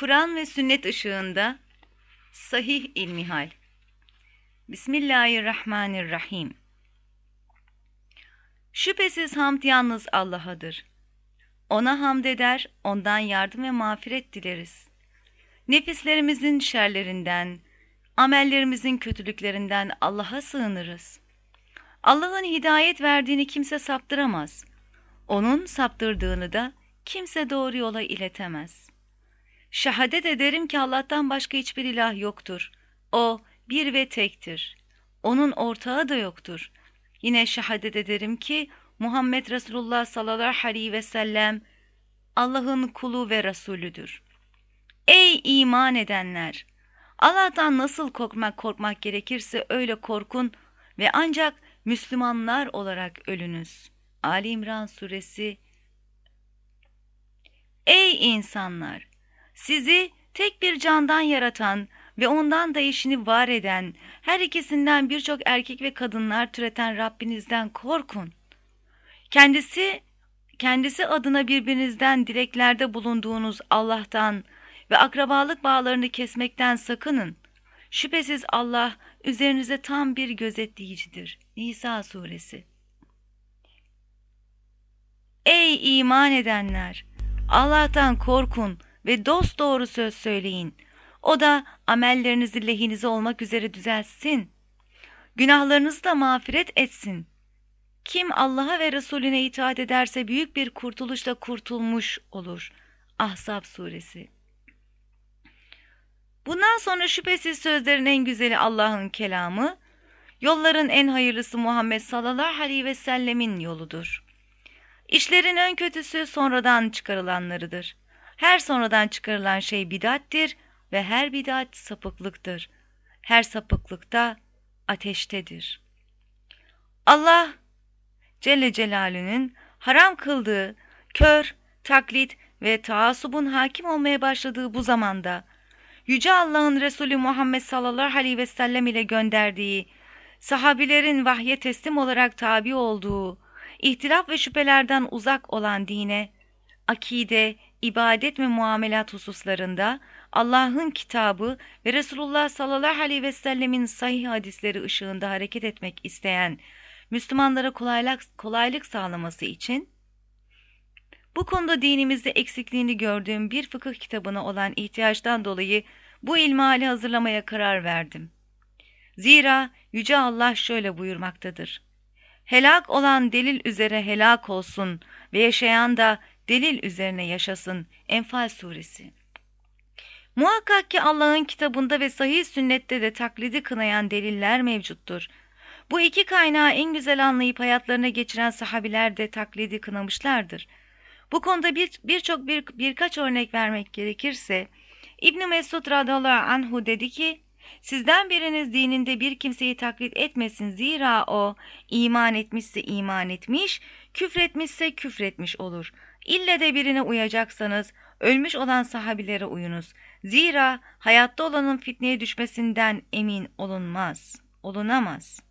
Kur'an ve sünnet ışığında Sahih İlmihal Bismillahirrahmanirrahim Şüphesiz hamd yalnız Allah'adır. Ona hamd eder, ondan yardım ve mağfiret dileriz. Nefislerimizin şerlerinden, amellerimizin kötülüklerinden Allah'a sığınırız. Allah'ın hidayet verdiğini kimse saptıramaz. Onun saptırdığını da kimse doğru yola iletemez. Şehadet ederim ki Allah'tan başka hiçbir ilah yoktur. O bir ve tektir. Onun ortağı da yoktur. Yine şehadet ederim ki Muhammed Resulullah sallallahu aleyhi ve sellem Allah'ın kulu ve Resulüdür. Ey iman edenler! Allah'tan nasıl korkmak korkmak gerekirse öyle korkun ve ancak Müslümanlar olarak ölünüz. Ali İmran suresi Ey insanlar! Sizi tek bir candan yaratan ve ondan da eşini var eden, her ikisinden birçok erkek ve kadınlar türeten Rabbinizden korkun. Kendisi kendisi adına birbirinizden dileklerde bulunduğunuz Allah'tan ve akrabalık bağlarını kesmekten sakının. Şüphesiz Allah üzerinize tam bir gözetleyicidir. Nisa suresi Ey iman edenler! Allah'tan korkun ve dost doğru söz söyleyin. O da amellerinizi lehinize olmak üzere düzelsin. Günahlarınızı da mağfiret etsin. Kim Allah'a ve Resulüne itaat ederse büyük bir kurtuluşla kurtulmuş olur. Ahzab suresi Bundan sonra şüphesiz sözlerin en güzeli Allah'ın kelamı, yolların en hayırlısı Muhammed sallallahu aleyhi ve sellemin yoludur. İşlerin en kötüsü sonradan çıkarılanlarıdır. Her sonradan çıkarılan şey bidattir ve her bidat sapıklıktır. Her sapıklıkta ateştedir. Allah Celle Celaluhu'nun haram kıldığı kör, taklit ve taasubun hakim olmaya başladığı bu zamanda Yüce Allah'ın Resulü Muhammed sallallahu aleyhi ve sellem ile gönderdiği, sahabilerin vahye teslim olarak tabi olduğu, ihtilaf ve şüphelerden uzak olan dine, akide, ibadet ve muamelat hususlarında Allah'ın kitabı ve Resulullah sallallahu aleyhi ve sellemin sahih hadisleri ışığında hareket etmek isteyen Müslümanlara kolaylık, kolaylık sağlaması için bu konuda dinimizde eksikliğini gördüğüm bir fıkıh kitabına olan ihtiyaçtan dolayı bu ilmihali hazırlamaya karar verdim. Zira Yüce Allah şöyle buyurmaktadır. Helak olan delil üzere helak olsun ve yaşayan da delil üzerine yaşasın. Enfal suresi. Muhakkak ki Allah'ın kitabında ve sahih sünnette de taklidi kınayan deliller mevcuttur. Bu iki kaynağı en güzel anlayıp hayatlarına geçiren sahabiler de taklidi kınamışlardır. Bu konuda birçok bir, bir, birkaç örnek vermek gerekirse, İbn Mesud radıyallahu anhu dedi ki, Sizden biriniz dininde bir kimseyi taklit etmesin zira o iman etmişse iman etmiş, küfretmişse küfretmiş olur. İlle de birine uyacaksanız ölmüş olan sahabilere uyunuz. Zira hayatta olanın fitneye düşmesinden emin olunmaz, olunamaz.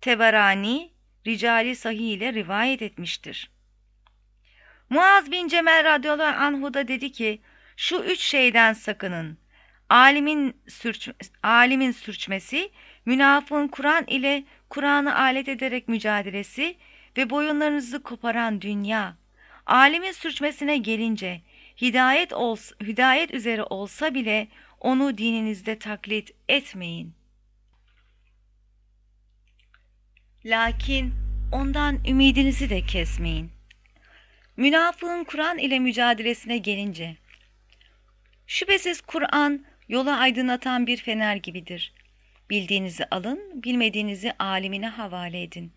Tebarani, Ricali Sahih ile rivayet etmiştir. Muaz bin Cemel radıyallahu anhu da dedi ki, şu üç şeyden sakının. Alimin, sürç, alimin sürçmesi, münafığın Kur'an ile Kur'an'ı alet ederek mücadelesi ve boyunlarınızı koparan dünya. Alimin sürçmesine gelince, hidayet, ols, hidayet üzere olsa bile onu dininizde taklit etmeyin. Lakin ondan ümidinizi de kesmeyin. Münafığın Kur'an ile mücadelesine gelince, şüphesiz Kur'an yola aydınlatan bir fener gibidir. Bildiğinizi alın, bilmediğinizi alimine havale edin.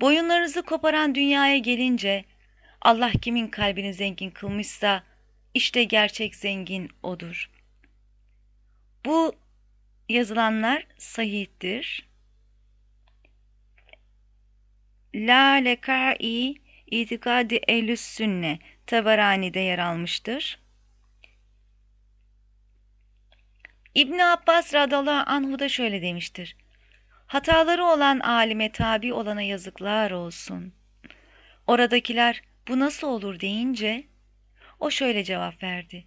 Boyunlarınızı koparan dünyaya gelince, Allah kimin kalbini zengin kılmışsa, işte gerçek zengin odur. Bu yazılanlar sahihtir. La leka'i itikadi ehlüs sünne Tabarani'de yer almıştır. İbn Abbas radallahu anhu da şöyle demiştir. Hataları olan alime tabi olana yazıklar olsun. Oradakiler bu nasıl olur deyince o şöyle cevap verdi.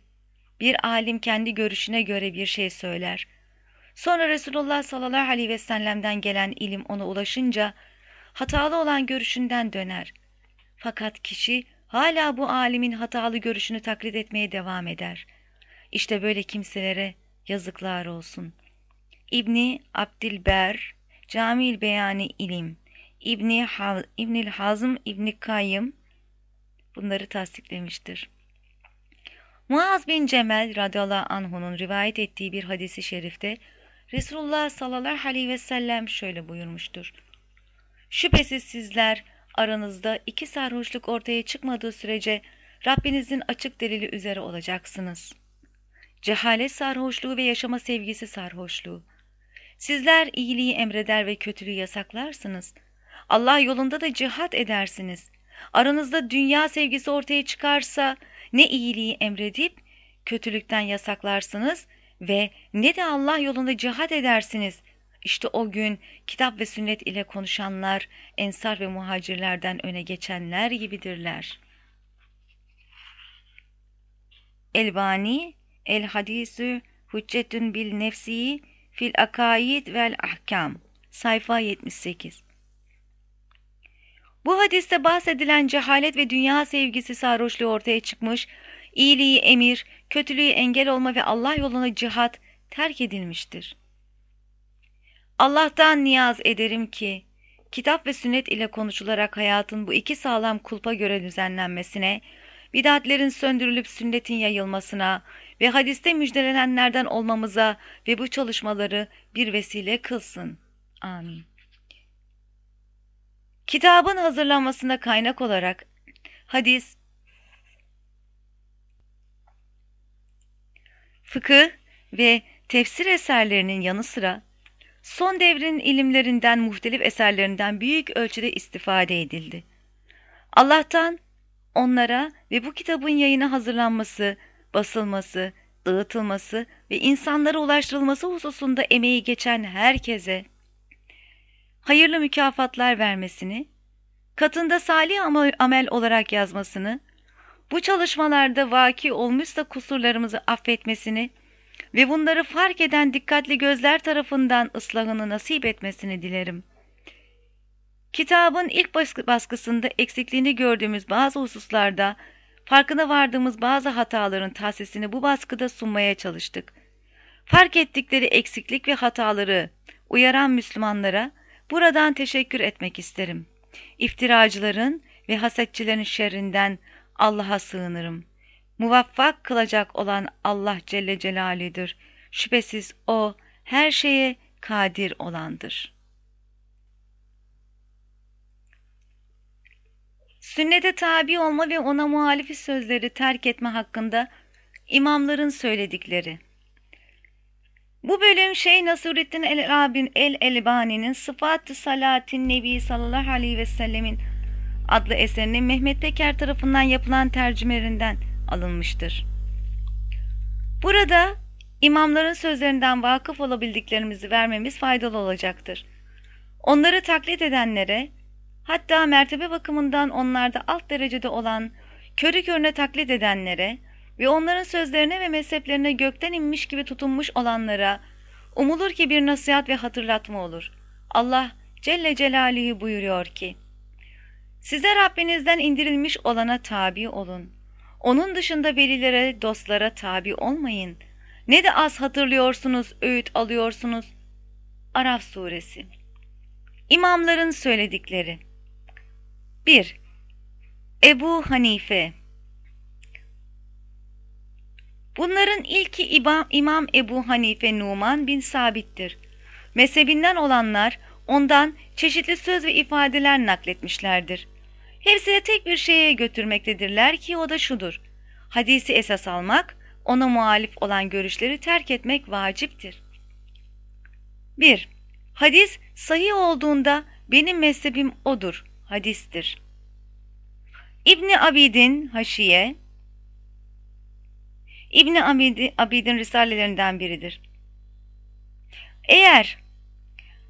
Bir alim kendi görüşüne göre bir şey söyler. Sonra Resulullah sallallahu aleyhi ve sellem'den gelen ilim ona ulaşınca hatalı olan görüşünden döner. Fakat kişi hala bu alimin hatalı görüşünü taklit etmeye devam eder. İşte böyle kimselere yazıklar olsun. İbni Abdilber, Camil Beyani İlim, İbni Hal, İbnil Hazım İbni Kayyım bunları tasdiklemiştir. Muaz bin Cemel radıyallahu anh'unun rivayet ettiği bir hadisi şerifte Resulullah sallallahu aleyhi ve sellem şöyle buyurmuştur. Şüphesiz sizler aranızda iki sarhoşluk ortaya çıkmadığı sürece Rabbinizin açık delili üzere olacaksınız. Cehalet sarhoşluğu ve yaşama sevgisi sarhoşluğu. Sizler iyiliği emreder ve kötülüğü yasaklarsınız. Allah yolunda da cihat edersiniz. Aranızda dünya sevgisi ortaya çıkarsa ne iyiliği emredip kötülükten yasaklarsınız ve ne de Allah yolunda cihat edersiniz. İşte o gün kitap ve sünnet ile konuşanlar ensar ve muhacirlerden öne geçenler gibidirler. Elbani El hadisü hüccetün bil nefsi fil akaid vel ahkam sayfa 78 Bu hadiste bahsedilen cehalet ve dünya sevgisi sarhoşluğu ortaya çıkmış, iyiliği emir, kötülüğü engel olma ve Allah yoluna cihat terk edilmiştir. Allah'tan niyaz ederim ki, kitap ve sünnet ile konuşularak hayatın bu iki sağlam kulpa göre düzenlenmesine, bidatlerin söndürülüp sünnetin yayılmasına ve hadiste müjdelenenlerden olmamıza ve bu çalışmaları bir vesile kılsın. Amin. Kitabın hazırlanmasına kaynak olarak hadis, fıkıh ve tefsir eserlerinin yanı sıra son devrin ilimlerinden muhtelif eserlerinden büyük ölçüde istifade edildi. Allah'tan onlara ve bu kitabın yayına hazırlanması, basılması, dağıtılması ve insanlara ulaştırılması hususunda emeği geçen herkese hayırlı mükafatlar vermesini, katında salih amel olarak yazmasını, bu çalışmalarda vaki olmuşsa kusurlarımızı affetmesini ve bunları fark eden dikkatli gözler tarafından ıslahını nasip etmesini dilerim. Kitabın ilk baskısında eksikliğini gördüğümüz bazı hususlarda farkına vardığımız bazı hataların tahsisini bu baskıda sunmaya çalıştık. Fark ettikleri eksiklik ve hataları uyaran Müslümanlara buradan teşekkür etmek isterim. İftiracıların ve hasetçilerin şerrinden Allah'a sığınırım. Muvaffak kılacak olan Allah Celle Celaluhu'dur. Şüphesiz O her şeye kadir olandır. Sünnete tabi olma ve ona muhalifi sözleri terk etme hakkında imamların söyledikleri. Bu bölüm Şeyh Nasruddin el-Abin el-Elbani'nin Sıfat-ı Salatin Nebi sallallahu aleyhi ve sellemin adlı eserinin Mehmet Peker tarafından yapılan tercümelerinden alınmıştır. Burada imamların sözlerinden vakıf olabildiklerimizi vermemiz faydalı olacaktır. Onları taklit edenlere, hatta mertebe bakımından onlarda alt derecede olan, körü körüne taklit edenlere ve onların sözlerine ve mezheplerine gökten inmiş gibi tutunmuş olanlara, umulur ki bir nasihat ve hatırlatma olur. Allah Celle Celaluhu buyuruyor ki, Size Rabbinizden indirilmiş olana tabi olun. Onun dışında velilere, dostlara tabi olmayın. Ne de az hatırlıyorsunuz, öğüt alıyorsunuz. Araf Suresi İmamların söyledikleri 1. Ebu Hanife Bunların ilki İmam, İmam Ebu Hanife Numan bin Sabit'tir. Mezhebinden olanlar ondan çeşitli söz ve ifadeler nakletmişlerdir. Hepsi de tek bir şeye götürmektedirler ki o da şudur. Hadisi esas almak, ona muhalif olan görüşleri terk etmek vaciptir. 1. Hadis sahih olduğunda benim mezhebim odur, hadistir. İbni Abidin Haşiye İbni Abidin risalelerinden biridir. Eğer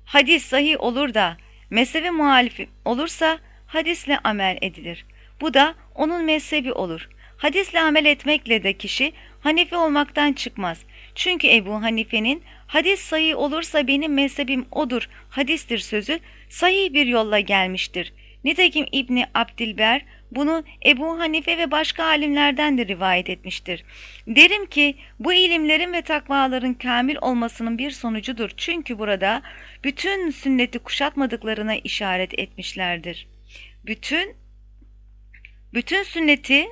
hadis sahih olur da mezhebi muhalif olursa hadisle amel edilir. Bu da onun mezhebi olur. Hadisle amel etmekle de kişi Hanefi olmaktan çıkmaz. Çünkü Ebu Hanife'nin hadis sayı olursa benim mezhebim odur, hadistir sözü sahih bir yolla gelmiştir. Nitekim İbni Abdilber bunu Ebu Hanife ve başka alimlerden de rivayet etmiştir. Derim ki bu ilimlerin ve takvaların kamil olmasının bir sonucudur. Çünkü burada bütün sünneti kuşatmadıklarına işaret etmişlerdir. Bütün bütün sünneti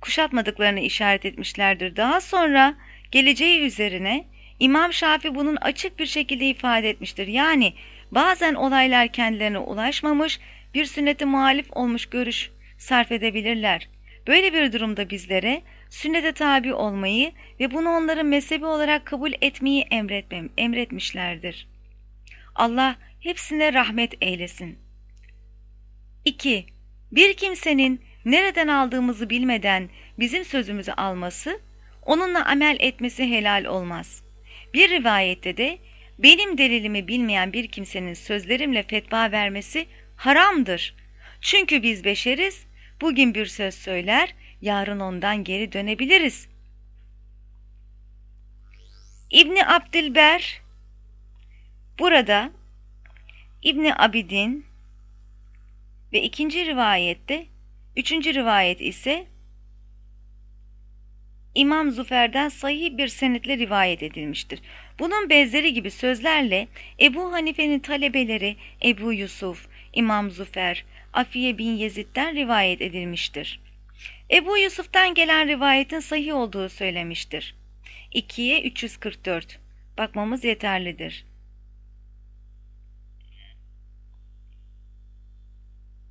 kuşatmadıklarını işaret etmişlerdir. Daha sonra geleceği üzerine İmam Şafi bunun açık bir şekilde ifade etmiştir. Yani bazen olaylar kendilerine ulaşmamış, bir sünnete muhalif olmuş görüş sarf edebilirler. Böyle bir durumda bizlere sünnete tabi olmayı ve bunu onların mezhebi olarak kabul etmeyi emretmem, emretmişlerdir. Allah hepsine rahmet eylesin. 2. Bir kimsenin nereden aldığımızı bilmeden bizim sözümüzü alması, onunla amel etmesi helal olmaz. Bir rivayette de benim delilimi bilmeyen bir kimsenin sözlerimle fetva vermesi haramdır. Çünkü biz beşeriz, bugün bir söz söyler, yarın ondan geri dönebiliriz. İbni Abdilber burada İbni Abidin ve ikinci rivayette, üçüncü rivayet ise İmam Zufer'den sahih bir senetle rivayet edilmiştir. Bunun benzeri gibi sözlerle Ebu Hanife'nin talebeleri Ebu Yusuf, İmam Zufer, Afiye bin Yezid'den rivayet edilmiştir. Ebu Yusuf'tan gelen rivayetin sahih olduğu söylemiştir. 2'ye 344 bakmamız yeterlidir.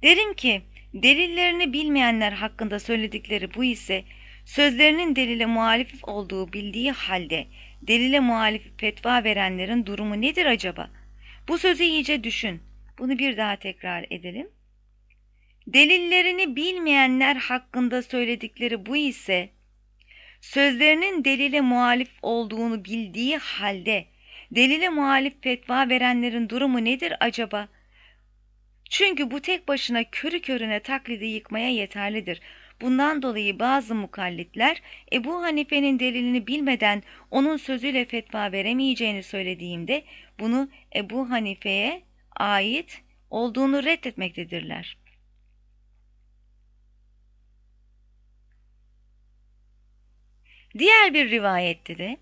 Derim ki delillerini bilmeyenler hakkında söyledikleri bu ise sözlerinin delile muhalif olduğu bildiği halde delile muhalif fetva verenlerin durumu nedir acaba? Bu sözü iyice düşün. Bunu bir daha tekrar edelim. Delillerini bilmeyenler hakkında söyledikleri bu ise sözlerinin delile muhalif olduğunu bildiği halde delile muhalif fetva verenlerin durumu nedir acaba? Çünkü bu tek başına körü körüne taklidi yıkmaya yeterlidir. Bundan dolayı bazı mukallitler Ebu Hanife'nin delilini bilmeden onun sözüyle fetva veremeyeceğini söylediğimde bunu Ebu Hanife'ye ait olduğunu reddetmektedirler. Diğer bir rivayette de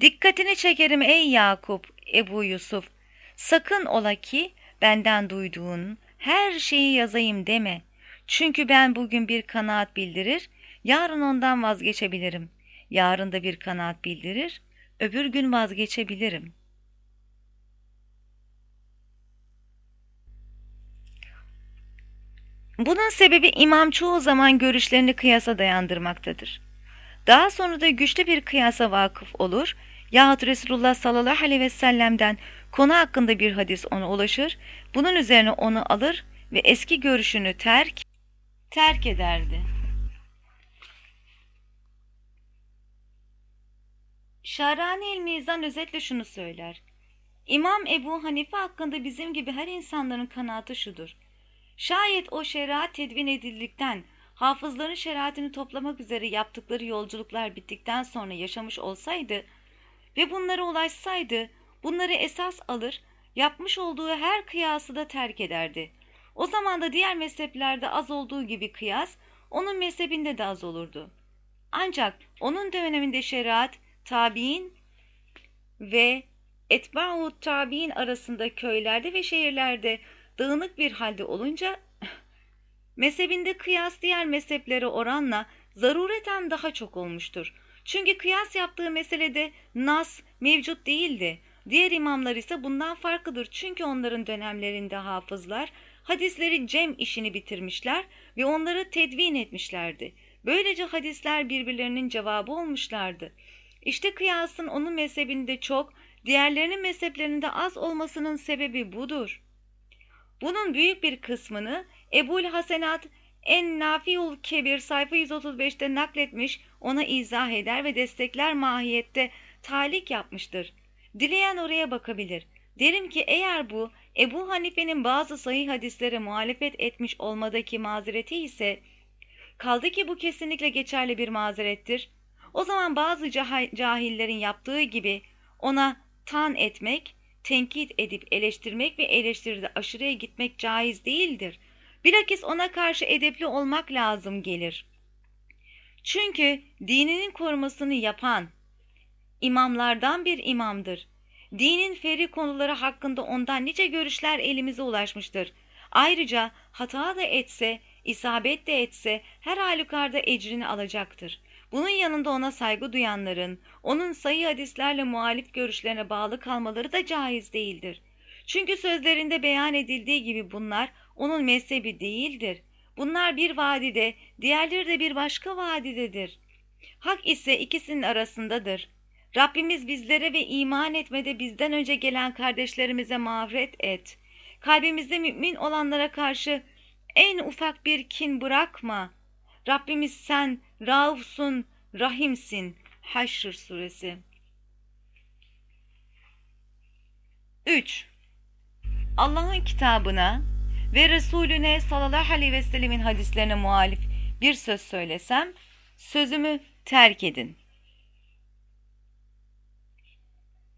Dikkatini çekerim ey Yakup, Ebu Yusuf. Sakın ola ki benden duyduğun her şeyi yazayım deme. Çünkü ben bugün bir kanaat bildirir, yarın ondan vazgeçebilirim. Yarın da bir kanaat bildirir, öbür gün vazgeçebilirim. Bunun sebebi imam çoğu zaman görüşlerini kıyasa dayandırmaktadır. Daha sonra da güçlü bir kıyasa vakıf olur yahut Resulullah sallallahu aleyhi ve sellem'den konu hakkında bir hadis ona ulaşır, bunun üzerine onu alır ve eski görüşünü terk, terk ederdi. Şarani el Mizan özetle şunu söyler. İmam Ebu Hanife hakkında bizim gibi her insanların kanaatı şudur. Şayet o şeriat tedvin edildikten, hafızların şeriatını toplamak üzere yaptıkları yolculuklar bittikten sonra yaşamış olsaydı ve bunlara ulaşsaydı, bunları esas alır, yapmış olduğu her kıyası da terk ederdi. O zaman da diğer mezheplerde az olduğu gibi kıyas, onun mezhebinde de az olurdu. Ancak onun döneminde şeriat, tabi'in ve etba'u tabi'in arasında köylerde ve şehirlerde dağınık bir halde olunca mezhebinde kıyas diğer mezheplere oranla zarureten daha çok olmuştur. Çünkü kıyas yaptığı meselede nas mevcut değildi. Diğer imamlar ise bundan farklıdır. Çünkü onların dönemlerinde hafızlar hadisleri cem işini bitirmişler ve onları tedvin etmişlerdi. Böylece hadisler birbirlerinin cevabı olmuşlardı. İşte kıyasın onun mezhebinde çok, diğerlerinin mezheplerinde az olmasının sebebi budur. Bunun büyük bir kısmını Ebul Hasenat en Nafiul Kebir sayfa 135'te nakletmiş, ona izah eder ve destekler mahiyette talik yapmıştır. Dileyen oraya bakabilir. Derim ki eğer bu Ebu Hanife'nin bazı sahih hadislere muhalefet etmiş olmadaki mazereti ise kaldı ki bu kesinlikle geçerli bir mazerettir. O zaman bazı cahillerin yaptığı gibi ona tan etmek, tenkit edip eleştirmek ve eleştiride aşırıya gitmek caiz değildir. Bilakis ona karşı edepli olmak lazım gelir. Çünkü dininin korumasını yapan imamlardan bir imamdır. Dinin feri konuları hakkında ondan nice görüşler elimize ulaşmıştır. Ayrıca hata da etse, isabet de etse her halükarda ecrini alacaktır. Bunun yanında ona saygı duyanların, onun sayı hadislerle muhalif görüşlerine bağlı kalmaları da caiz değildir. Çünkü sözlerinde beyan edildiği gibi bunlar onun mezhebi değildir. Bunlar bir vadide, diğerleri de bir başka vadidedir. Hak ise ikisinin arasındadır. Rabbimiz bizlere ve iman etmede bizden önce gelen kardeşlerimize mağfiret et. Kalbimizde mümin olanlara karşı en ufak bir kin bırakma. Rabbimiz sen Raufsun, Rahimsin. Haşr suresi. 3. Allah'ın kitabına ve Resulüne sallallahu aleyhi ve sellemin hadislerine muhalif bir söz söylesem, sözümü terk edin.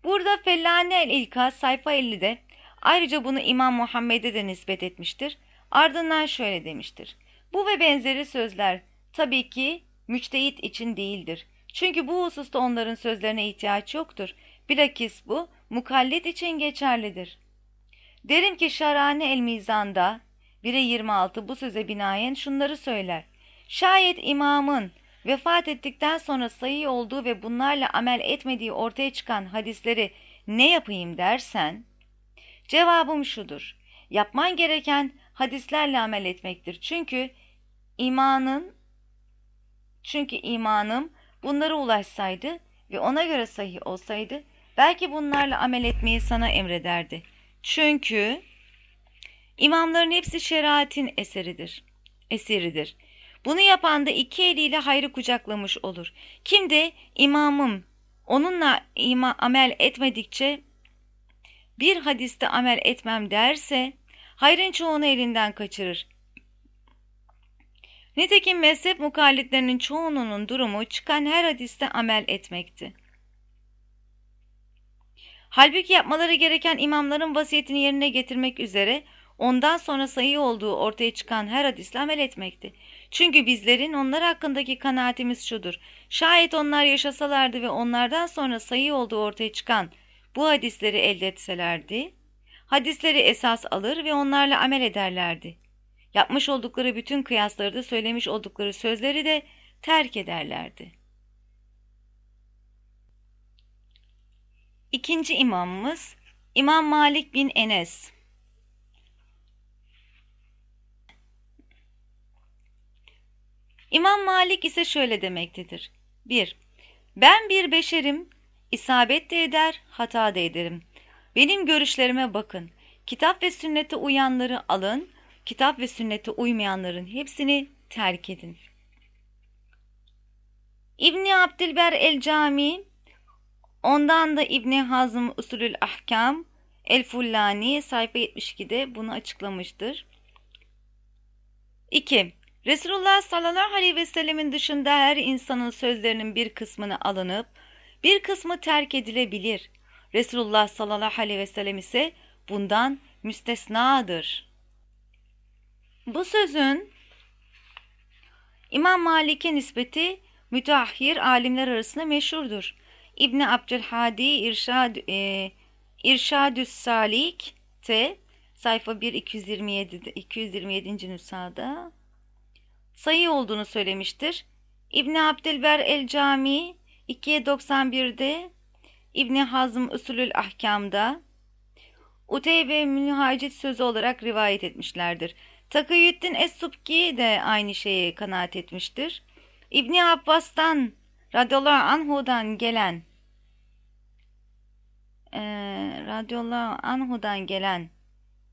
Burada Fellane el-İlka sayfa 50'de ayrıca bunu İmam Muhammed'e de nispet etmiştir. Ardından şöyle demiştir. Bu ve benzeri sözler tabii ki müçtehit için değildir. Çünkü bu hususta onların sözlerine ihtiyaç yoktur. Bilakis bu mukallit için geçerlidir. Derim ki Şarane el-Mizan'da 1'e 26 bu söze binaen şunları söyler. Şayet imamın vefat ettikten sonra sayı olduğu ve bunlarla amel etmediği ortaya çıkan hadisleri ne yapayım dersen, cevabım şudur. Yapman gereken hadislerle amel etmektir. Çünkü imanın çünkü imanım bunlara ulaşsaydı ve ona göre sahih olsaydı belki bunlarla amel etmeyi sana emrederdi. Çünkü imamların hepsi şeriatin eseridir. Eseridir. Bunu yapan da iki eliyle hayrı kucaklamış olur. Kim de imamım onunla ima, amel etmedikçe bir hadiste amel etmem derse hayrın çoğunu elinden kaçırır. Nitekim mezhep mukallitlerinin çoğunun durumu çıkan her hadiste amel etmekti. Halbuki yapmaları gereken imamların vasiyetini yerine getirmek üzere ondan sonra sayı olduğu ortaya çıkan her hadisle amel etmekti. Çünkü bizlerin onlar hakkındaki kanaatimiz şudur. Şayet onlar yaşasalardı ve onlardan sonra sayı olduğu ortaya çıkan bu hadisleri elde etselerdi, hadisleri esas alır ve onlarla amel ederlerdi. Yapmış oldukları bütün kıyasları da söylemiş oldukları sözleri de terk ederlerdi. İkinci imamımız İmam Malik bin Enes. İmam Malik ise şöyle demektedir. 1. Ben bir beşerim, isabet de eder, hata da ederim. Benim görüşlerime bakın. Kitap ve sünnete uyanları alın, kitap ve sünnete uymayanların hepsini terk edin. İbni Abdilber el-Cami, ondan da İbni Hazm Usulül Ahkam, El-Fullani sayfa 72'de bunu açıklamıştır. 2. Resulullah sallallahu aleyhi ve sellemin dışında her insanın sözlerinin bir kısmını alınıp bir kısmı terk edilebilir. Resulullah sallallahu aleyhi ve sellem ise bundan müstesnadır. Bu sözün İmam Malik'e nispeti müteahhir alimler arasında meşhurdur. İbni Abdülhadi İrşad, e, İrşadüs Salik te sayfa 1 227 227. nüshada sayı olduğunu söylemiştir. İbni Abdülber el Cami 291'de İbni Hazm Usulül Ahkam'da Uteybe Münhacit sözü olarak rivayet etmişlerdir. Takıyüddin Es-Subki de aynı şeyi kanaat etmiştir. İbni Abbas'tan radıyallahu anhu'dan gelen e, radıyallahu anhu'dan gelen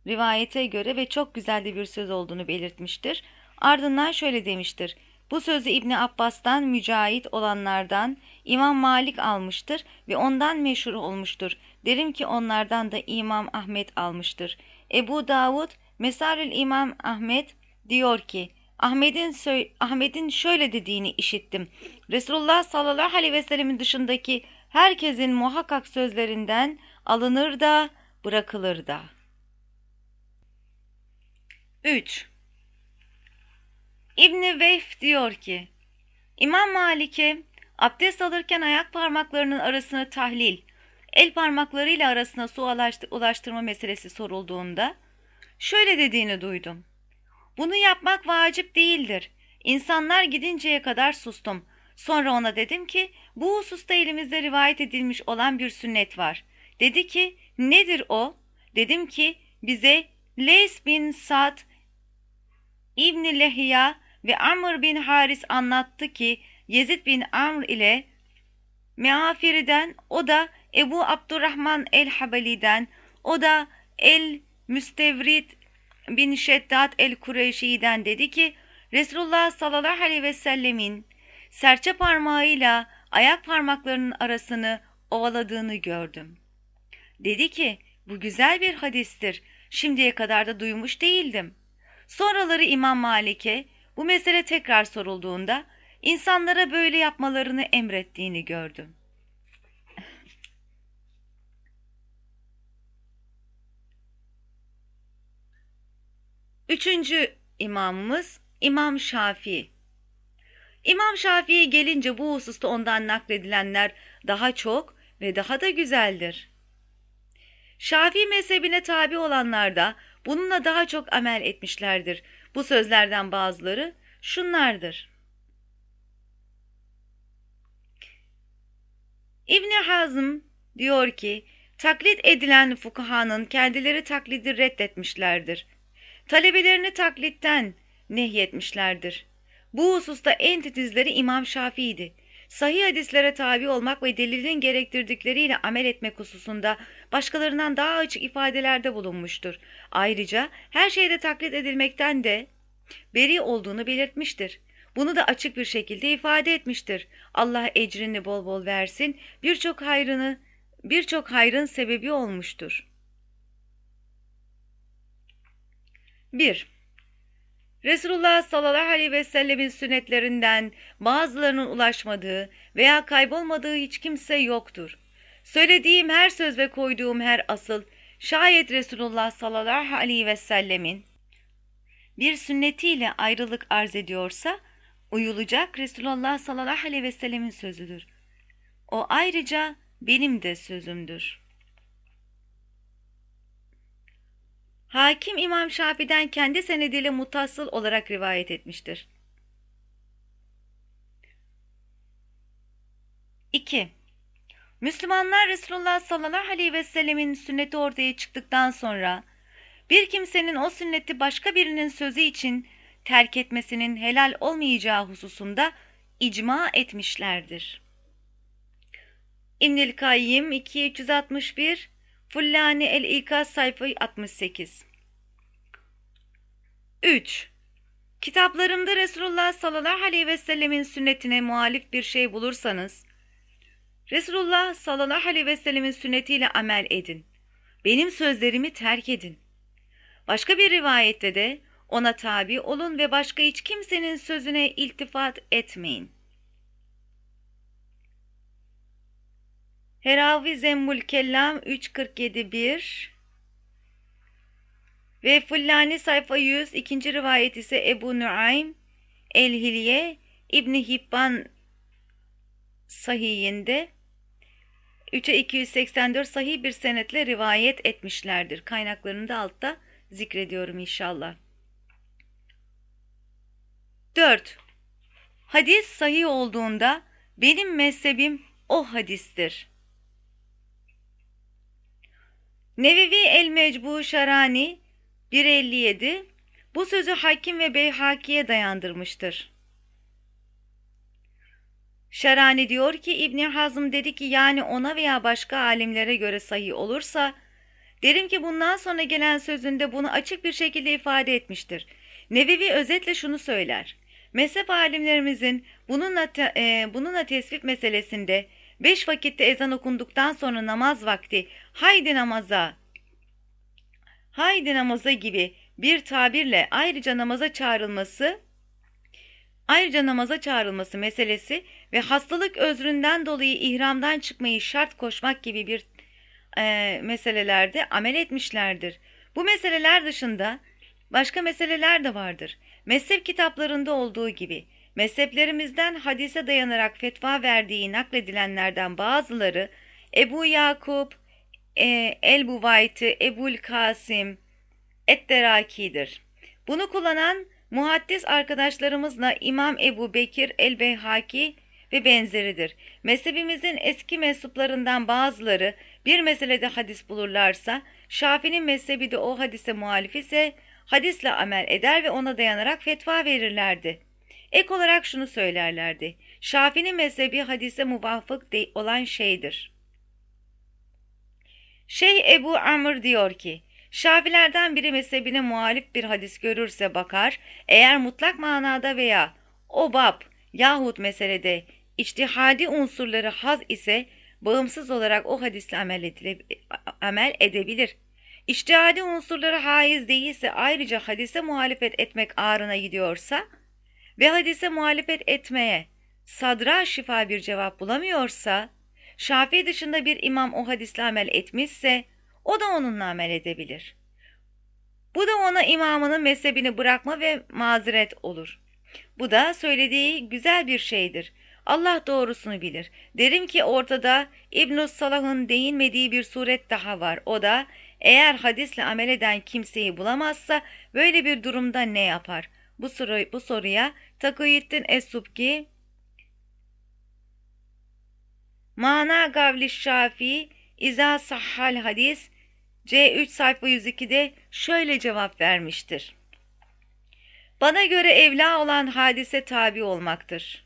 rivayete göre ve çok güzel de bir söz olduğunu belirtmiştir. Ardından şöyle demiştir. Bu sözü İbni Abbas'tan mücahit olanlardan İmam Malik almıştır ve ondan meşhur olmuştur. Derim ki onlardan da İmam Ahmet almıştır. Ebu Davud Mesalül İmam Ahmet diyor ki Ahmet'in Ahmet'in şöyle dediğini işittim. Resulullah sallallahu aleyhi ve sellemin dışındaki herkesin muhakkak sözlerinden alınır da bırakılır da. 3. İbni Veyf diyor ki, İmam Malik'e abdest alırken ayak parmaklarının arasını tahlil, el parmaklarıyla arasına su ulaştırma meselesi sorulduğunda şöyle dediğini duydum. Bunu yapmak vacip değildir. İnsanlar gidinceye kadar sustum. Sonra ona dedim ki bu hususta elimizde rivayet edilmiş olan bir sünnet var. Dedi ki nedir o? Dedim ki bize Leys bin Sad İbn Lehiya ve Amr bin Haris anlattı ki Yezid bin Amr ile Meafiri'den o da Ebu Abdurrahman el-Habali'den o da el-Müstevrid bin Şeddat el-Kureyşi'den dedi ki Resulullah sallallahu aleyhi ve sellemin serçe parmağıyla ayak parmaklarının arasını ovaladığını gördüm. Dedi ki bu güzel bir hadistir. Şimdiye kadar da duymuş değildim. Sonraları İmam Malik'e bu mesele tekrar sorulduğunda insanlara böyle yapmalarını emrettiğini gördüm. Üçüncü imamımız İmam Şafii. İmam Şafii'ye gelince bu hususta ondan nakledilenler daha çok ve daha da güzeldir. Şafii mezhebine tabi olanlar da bununla daha çok amel etmişlerdir. Bu sözlerden bazıları şunlardır. İbni Hazm diyor ki, taklit edilen fukahanın kendileri taklidi reddetmişlerdir. Talebelerini taklitten nehyetmişlerdir. Bu hususta en titizleri İmam Şafii'ydi. Sahih hadislere tabi olmak ve delilin gerektirdikleriyle amel etmek hususunda başkalarından daha açık ifadelerde bulunmuştur. Ayrıca her şeyde taklit edilmekten de beri olduğunu belirtmiştir. Bunu da açık bir şekilde ifade etmiştir. Allah ecrini bol bol versin, birçok hayrını, birçok hayrın sebebi olmuştur. 1. Resulullah sallallahu aleyhi ve sellemin sünnetlerinden bazılarının ulaşmadığı veya kaybolmadığı hiç kimse yoktur. Söylediğim her söz ve koyduğum her asıl şayet Resulullah sallallahu aleyhi ve sellemin bir sünnetiyle ayrılık arz ediyorsa uyulacak Resulullah sallallahu aleyhi ve sellemin sözüdür. O ayrıca benim de sözümdür. Hakim İmam Şafi'den kendi senediyle mutasıl olarak rivayet etmiştir. 2. Müslümanlar Resulullah sallallahu aleyhi ve sellemin sünneti ortaya çıktıktan sonra bir kimsenin o sünneti başka birinin sözü için terk etmesinin helal olmayacağı hususunda icma etmişlerdir. İbnül Kayyim 2361 Fullani el-İkaz sayfa 68 3. Kitaplarımda Resulullah sallallahu aleyhi ve sellemin sünnetine muhalif bir şey bulursanız, Resulullah sallallahu aleyhi ve sellemin sünnetiyle amel edin. Benim sözlerimi terk edin. Başka bir rivayette de ona tabi olun ve başka hiç kimsenin sözüne iltifat etmeyin. Heravi Zemmul Kellam 3.47.1 ve Fullani sayfa 100 ikinci rivayet ise Ebu Nuaym El-Hilye İbni Hibban sahihinde 3'e 284 sahih bir senetle rivayet etmişlerdir. Kaynaklarını da altta zikrediyorum inşallah. 4. Hadis sahih olduğunda benim mezhebim o hadistir. Nevevi el-Mecbu Şarani 157 bu sözü Hakim ve Beyhaki'ye dayandırmıştır. Şarani diyor ki İbni Hazım dedi ki yani ona veya başka alimlere göre sahih olursa derim ki bundan sonra gelen sözünde bunu açık bir şekilde ifade etmiştir. Nevevi özetle şunu söyler. Mezhep alimlerimizin bununla, te, e, bununla tesvip meselesinde beş vakitte ezan okunduktan sonra namaz vakti haydi namaza haydi namaza gibi bir tabirle ayrıca namaza çağrılması Ayrıca namaza çağrılması meselesi ve hastalık özründen dolayı ihramdan çıkmayı şart koşmak gibi bir e, meselelerde amel etmişlerdir. Bu meseleler dışında başka meseleler de vardır. Mezhep kitaplarında olduğu gibi mezheplerimizden hadise dayanarak fetva verdiği nakledilenlerden bazıları Ebu Yakup, e, El-Buvaytı, Ebul Kasim, Etteraki'dir. Bunu kullanan muhaddis arkadaşlarımızla İmam Ebu Bekir el-Beyhaki ve benzeridir. Mezhebimizin eski mensuplarından bazıları bir meselede hadis bulurlarsa, Şafi'nin mezhebi de o hadise muhalif ise hadisle amel eder ve ona dayanarak fetva verirlerdi. Ek olarak şunu söylerlerdi. Şafi'nin mezhebi hadise muvafık olan şeydir. Şeyh Ebu Amr diyor ki, Şafilerden biri mezhebine muhalif bir hadis görürse bakar, eğer mutlak manada veya o bab yahut meselede içtihadi unsurları haz ise bağımsız olarak o hadisle amel, edile, amel edebilir. İçtihadi unsurları haiz değilse ayrıca hadise muhalefet etmek ağrına gidiyorsa ve hadise muhalefet etmeye sadra şifa bir cevap bulamıyorsa, Şafii dışında bir imam o hadisle amel etmişse, o da onunla amel edebilir. Bu da ona imamının mezhebini bırakma ve mazeret olur. Bu da söylediği güzel bir şeydir. Allah doğrusunu bilir. Derim ki ortada ibn Salah'ın değinmediği bir suret daha var. O da eğer hadisle amel eden kimseyi bulamazsa böyle bir durumda ne yapar? Bu, soru, bu soruya Takıyettin Es-Subki Mana Gavli Şafi İza Sahhal Hadis C3 sayfa 102'de şöyle cevap vermiştir. Bana göre evla olan hadise tabi olmaktır.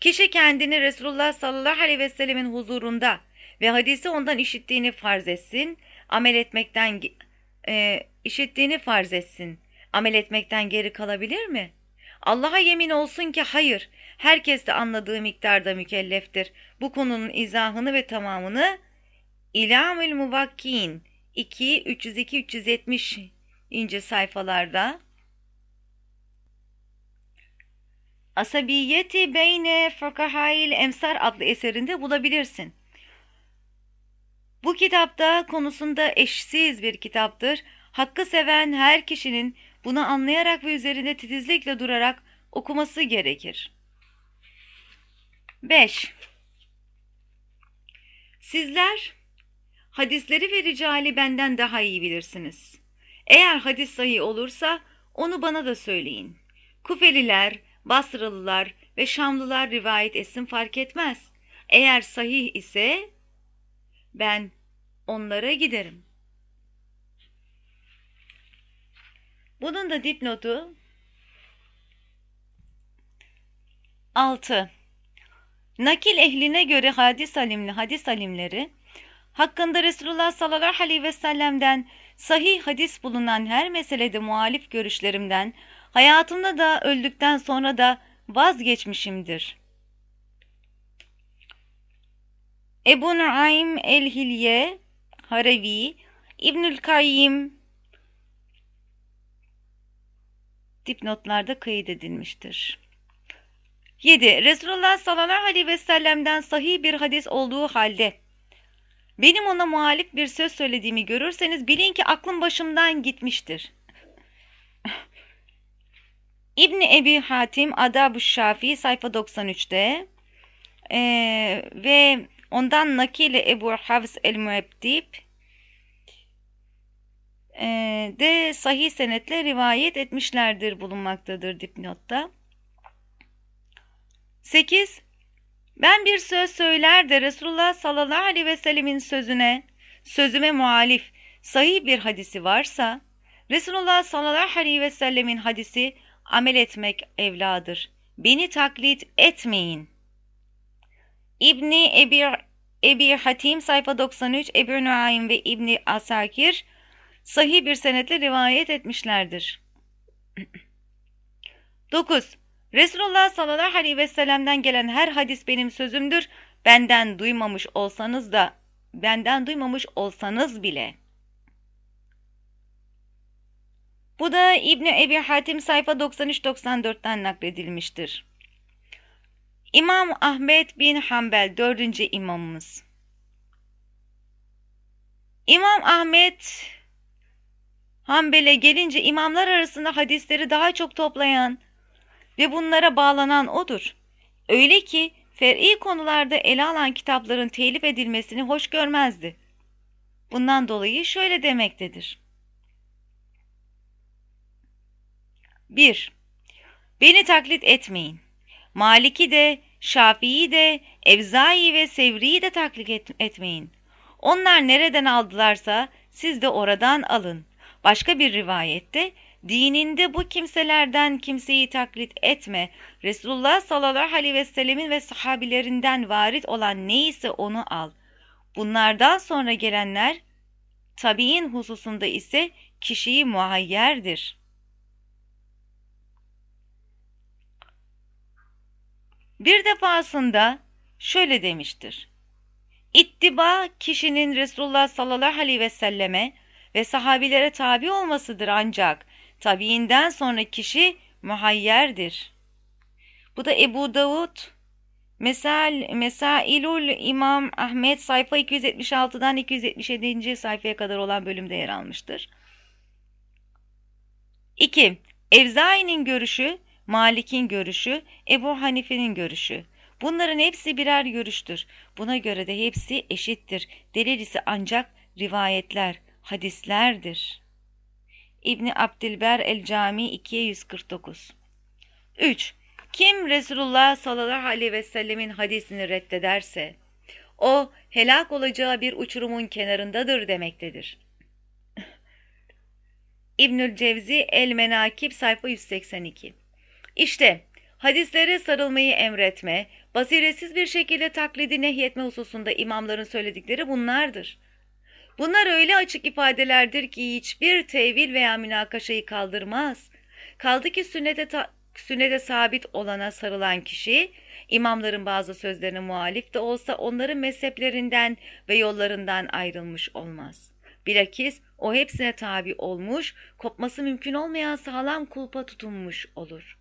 Kişi kendini Resulullah sallallahu aleyhi ve sellemin huzurunda ve hadisi ondan işittiğini farz etsin, amel etmekten e, işittiğini farz etsin. Amel etmekten geri kalabilir mi? Allah'a yemin olsun ki hayır, herkes de anladığı miktarda mükelleftir. Bu konunun izahını ve tamamını İlamül Muvakkin 2, 302, 370 ince sayfalarda Asabiyeti Beyne Fakahail Emsar adlı eserinde bulabilirsin. Bu kitapta konusunda eşsiz bir kitaptır. Hakkı seven her kişinin bunu anlayarak ve üzerinde titizlikle durarak okuması gerekir. 5. Sizler hadisleri ve ricali benden daha iyi bilirsiniz. Eğer hadis sahih olursa onu bana da söyleyin. Kufeliler, Basralılar ve Şamlılar rivayet etsin fark etmez. Eğer sahih ise ben onlara giderim. Bunun da dipnotu 6. Nakil ehline göre hadis alimli hadis alimleri hakkında Resulullah sallallahu aleyhi ve sellem'den sahih hadis bulunan her meselede muhalif görüşlerimden hayatımda da öldükten sonra da vazgeçmişimdir. Ebu Nuaym el-Hilye, Harevi, İbnül Kayyim dipnotlarda kaydedilmiştir. 7. Resulullah sallallahu aleyhi ve sellem'den sahih bir hadis olduğu halde benim ona muhalif bir söz söylediğimi görürseniz bilin ki aklım başımdan gitmiştir. İbni Ebi Hatim Adab-ı Şafii sayfa 93'te ee, ve ondan nakile Ebu Havs el-Müebbdib e, de sahih senetle rivayet etmişlerdir bulunmaktadır dipnotta. 8. Ben bir söz söyler de Resulullah sallallahu aleyhi ve sellemin sözüne, sözüme muhalif sahih bir hadisi varsa, Resulullah sallallahu aleyhi ve sellemin hadisi amel etmek evladır. Beni taklit etmeyin. İbni Ebi, Ebi Hatim sayfa 93, Ebu Nuaym ve İbni Asakir sahih bir senetle rivayet etmişlerdir. 9. Resulullah sallallahu aleyhi ve sellem'den gelen her hadis benim sözümdür. Benden duymamış olsanız da, benden duymamış olsanız bile. Bu da İbni Ebi Hatim sayfa 93-94'ten nakledilmiştir. İmam Ahmet bin Hanbel dördüncü imamımız. İmam Ahmet Hanbel'e gelince imamlar arasında hadisleri daha çok toplayan ve bunlara bağlanan odur. Öyle ki fer'i konularda ele alan kitapların telif edilmesini hoş görmezdi. Bundan dolayı şöyle demektedir. 1. Beni taklit etmeyin. Maliki de, Şafii de, Evzai ve Sevri'yi de taklit et etmeyin. Onlar nereden aldılarsa siz de oradan alın. Başka bir rivayette dininde bu kimselerden kimseyi taklit etme. Resulullah sallallahu aleyhi ve sellemin ve sahabilerinden varit olan neyse onu al. Bunlardan sonra gelenler tabiin hususunda ise kişiyi muhayyerdir. Bir defasında şöyle demiştir. İttiba kişinin Resulullah sallallahu aleyhi ve selleme ve sahabilere tabi olmasıdır ancak tabiinden sonra kişi muhayyerdir. Bu da Ebu Davud Mesal, Mesailul İmam Ahmet sayfa 276'dan 277. sayfaya kadar olan bölümde yer almıştır. 2. Evzai'nin görüşü, Malik'in görüşü, Ebu Hanife'nin görüşü. Bunların hepsi birer görüştür. Buna göre de hepsi eşittir. Delil ise ancak rivayetler, hadislerdir. İbni Abdilber el-Cami 249 3. Kim Resulullah sallallahu aleyhi ve sellemin hadisini reddederse, o helak olacağı bir uçurumun kenarındadır demektedir. İbnül Cevzi El-Menakib sayfa 182 İşte hadislere sarılmayı emretme, basiretsiz bir şekilde taklidi nehyetme hususunda imamların söyledikleri bunlardır. Bunlar öyle açık ifadelerdir ki hiçbir tevil veya münakaşayı kaldırmaz. Kaldı ki sünnete, sünnete sabit olana sarılan kişi, imamların bazı sözlerine muhalif de olsa onların mezheplerinden ve yollarından ayrılmış olmaz. Bilakis o hepsine tabi olmuş, kopması mümkün olmayan sağlam kulpa tutunmuş olur.''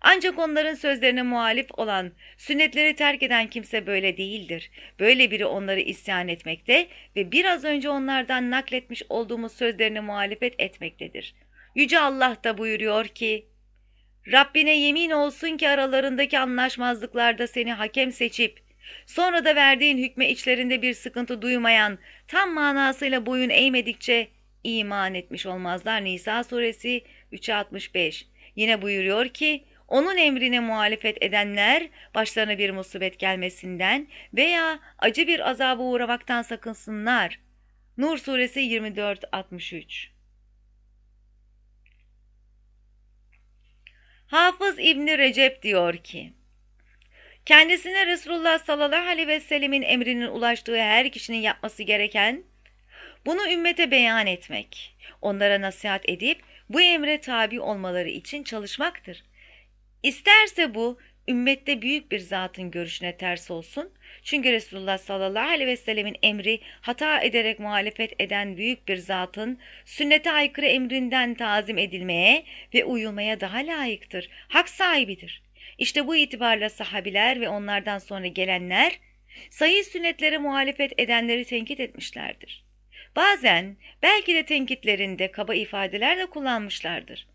Ancak onların sözlerine muhalif olan, sünnetleri terk eden kimse böyle değildir. Böyle biri onları isyan etmekte ve biraz önce onlardan nakletmiş olduğumuz sözlerine muhalefet etmektedir. Yüce Allah da buyuruyor ki, Rabbine yemin olsun ki aralarındaki anlaşmazlıklarda seni hakem seçip, sonra da verdiğin hükme içlerinde bir sıkıntı duymayan, tam manasıyla boyun eğmedikçe iman etmiş olmazlar. Nisa suresi 365. Yine buyuruyor ki, onun emrine muhalefet edenler başlarına bir musibet gelmesinden veya acı bir azaba uğramaktan sakınsınlar. Nur suresi 24-63 Hafız İbni Recep diyor ki, Kendisine Resulullah sallallahu aleyhi ve sellemin emrinin ulaştığı her kişinin yapması gereken, bunu ümmete beyan etmek, onlara nasihat edip bu emre tabi olmaları için çalışmaktır. İsterse bu ümmette büyük bir zatın görüşüne ters olsun. Çünkü Resulullah sallallahu aleyhi ve sellemin emri hata ederek muhalefet eden büyük bir zatın sünnete aykırı emrinden tazim edilmeye ve uyulmaya daha layıktır. Hak sahibidir. İşte bu itibarla sahabiler ve onlardan sonra gelenler sayı sünnetlere muhalefet edenleri tenkit etmişlerdir. Bazen belki de tenkitlerinde kaba ifadeler de kullanmışlardır.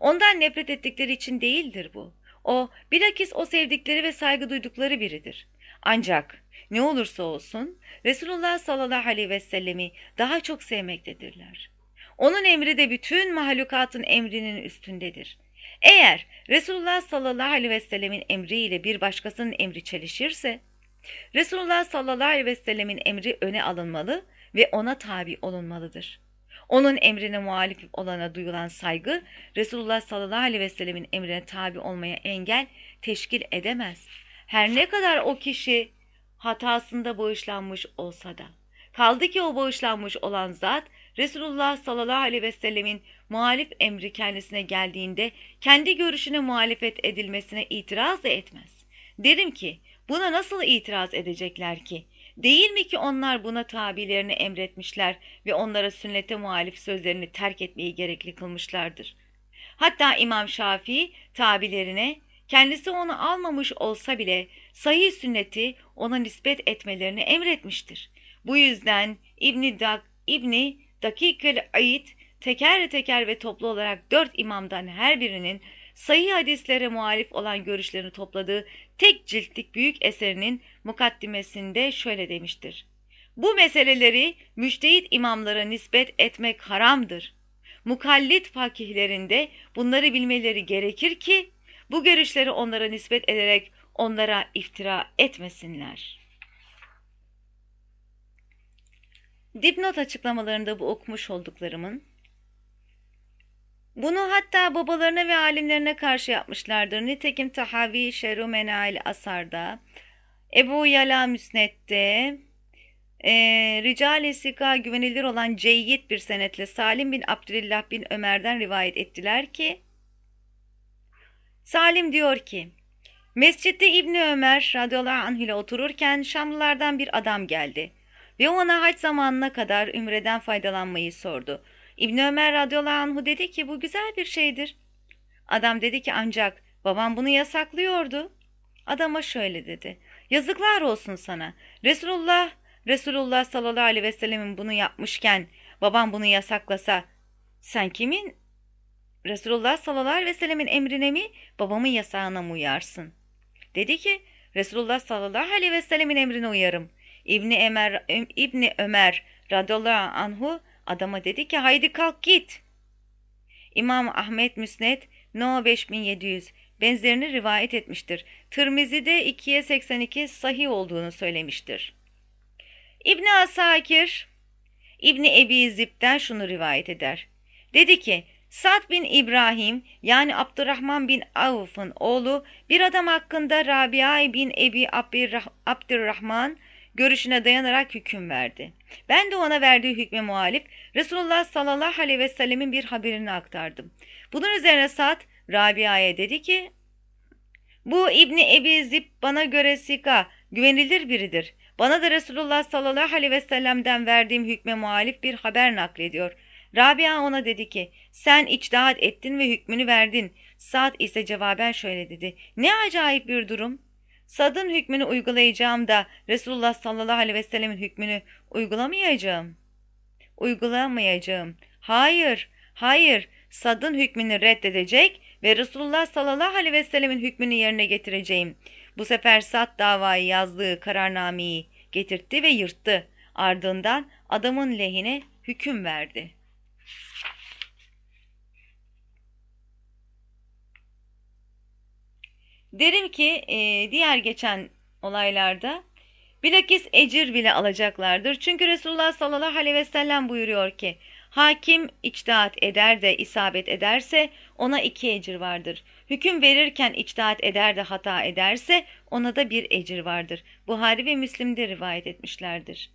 Ondan nefret ettikleri için değildir bu. O, bilakis o sevdikleri ve saygı duydukları biridir. Ancak ne olursa olsun Resulullah sallallahu aleyhi ve sellemi daha çok sevmektedirler. Onun emri de bütün mahlukatın emrinin üstündedir. Eğer Resulullah sallallahu aleyhi ve sellemin emriyle bir başkasının emri çelişirse, Resulullah sallallahu aleyhi ve sellemin emri öne alınmalı ve ona tabi olunmalıdır. Onun emrine muhalif olana duyulan saygı Resulullah sallallahu aleyhi ve sellemin emrine tabi olmaya engel teşkil edemez. Her ne kadar o kişi hatasında bağışlanmış olsa da. Kaldı ki o bağışlanmış olan zat Resulullah sallallahu aleyhi ve sellemin muhalif emri kendisine geldiğinde kendi görüşüne muhalefet edilmesine itiraz da etmez. Derim ki buna nasıl itiraz edecekler ki? Değil mi ki onlar buna tabilerini emretmişler ve onlara sünnete muhalif sözlerini terk etmeyi gerekli kılmışlardır. Hatta İmam Şafii tabilerine kendisi onu almamış olsa bile sahih sünneti ona nispet etmelerini emretmiştir. Bu yüzden İbni, Dak, İbni Dakikül Ait teker teker ve toplu olarak dört imamdan her birinin sahih hadislere muhalif olan görüşlerini topladığı tek ciltlik büyük eserinin mukaddimesinde şöyle demiştir. Bu meseleleri müştehit imamlara nispet etmek haramdır. Mukallit fakihlerinde bunları bilmeleri gerekir ki bu görüşleri onlara nispet ederek onlara iftira etmesinler. Dipnot açıklamalarında bu okumuş olduklarımın bunu hatta babalarına ve alimlerine karşı yapmışlardır. Nitekim Tahavi Şeru Menail Asar'da, Ebu Yala Müsnet'te, e, Rical-i Sika güvenilir olan ceyyid bir senetle Salim bin Abdülillah bin Ömer'den rivayet ettiler ki, Salim diyor ki, Mescitte İbni Ömer radıyallahu anh ile otururken Şamlılardan bir adam geldi ve ona hac zamanına kadar ümreden faydalanmayı sordu. İbni Ömer radıyallahu anhu dedi ki bu güzel bir şeydir. Adam dedi ki ancak babam bunu yasaklıyordu. Adama şöyle dedi. Yazıklar olsun sana. Resulullah, Resulullah sallallahu aleyhi ve sellemin bunu yapmışken babam bunu yasaklasa sen kimin? Resulullah sallallahu aleyhi ve sellemin emrine mi babamın yasağına mı uyarsın? Dedi ki Resulullah sallallahu aleyhi ve sellemin emrine uyarım. İbni Ömer, İbni Ömer radıyallahu anhu Adama dedi ki haydi kalk git. İmam Ahmet Müsned No 5700 benzerini rivayet etmiştir. Tirmizi'de 2'ye 82 sahih olduğunu söylemiştir. İbni Asakir İbni Ebi Zib'den şunu rivayet eder. Dedi ki Sad bin İbrahim yani Abdurrahman bin Avf'ın oğlu bir adam hakkında Rabia bin Ebi Abdurrahman görüşüne dayanarak hüküm verdi. Ben de ona verdiği hükme muhalif Resulullah sallallahu aleyhi ve sellemin bir haberini aktardım. Bunun üzerine Sa'd Rabia'ya dedi ki, bu İbni Ebi Zib bana göre sika, güvenilir biridir. Bana da Resulullah sallallahu aleyhi ve sellem'den verdiğim hükme muhalif bir haber naklediyor. Rabia ona dedi ki, sen içtihat ettin ve hükmünü verdin. Sa'd ise cevaben şöyle dedi, ne acayip bir durum. Sad'ın hükmünü uygulayacağım da Resulullah sallallahu aleyhi ve sellemin hükmünü uygulamayacağım. Uygulamayacağım. Hayır, hayır. Sad'ın hükmünü reddedecek ve Resulullah sallallahu aleyhi ve sellemin hükmünü yerine getireceğim. Bu sefer Sad davayı yazdığı kararnameyi getirtti ve yırttı. Ardından adamın lehine hüküm verdi. Derim ki e, diğer geçen olaylarda bilakis ecir bile alacaklardır. Çünkü Resulullah sallallahu aleyhi ve sellem buyuruyor ki hakim içtihat eder de isabet ederse ona iki ecir vardır. Hüküm verirken içtihat eder de hata ederse ona da bir ecir vardır. Buhari ve Müslim'de rivayet etmişlerdir.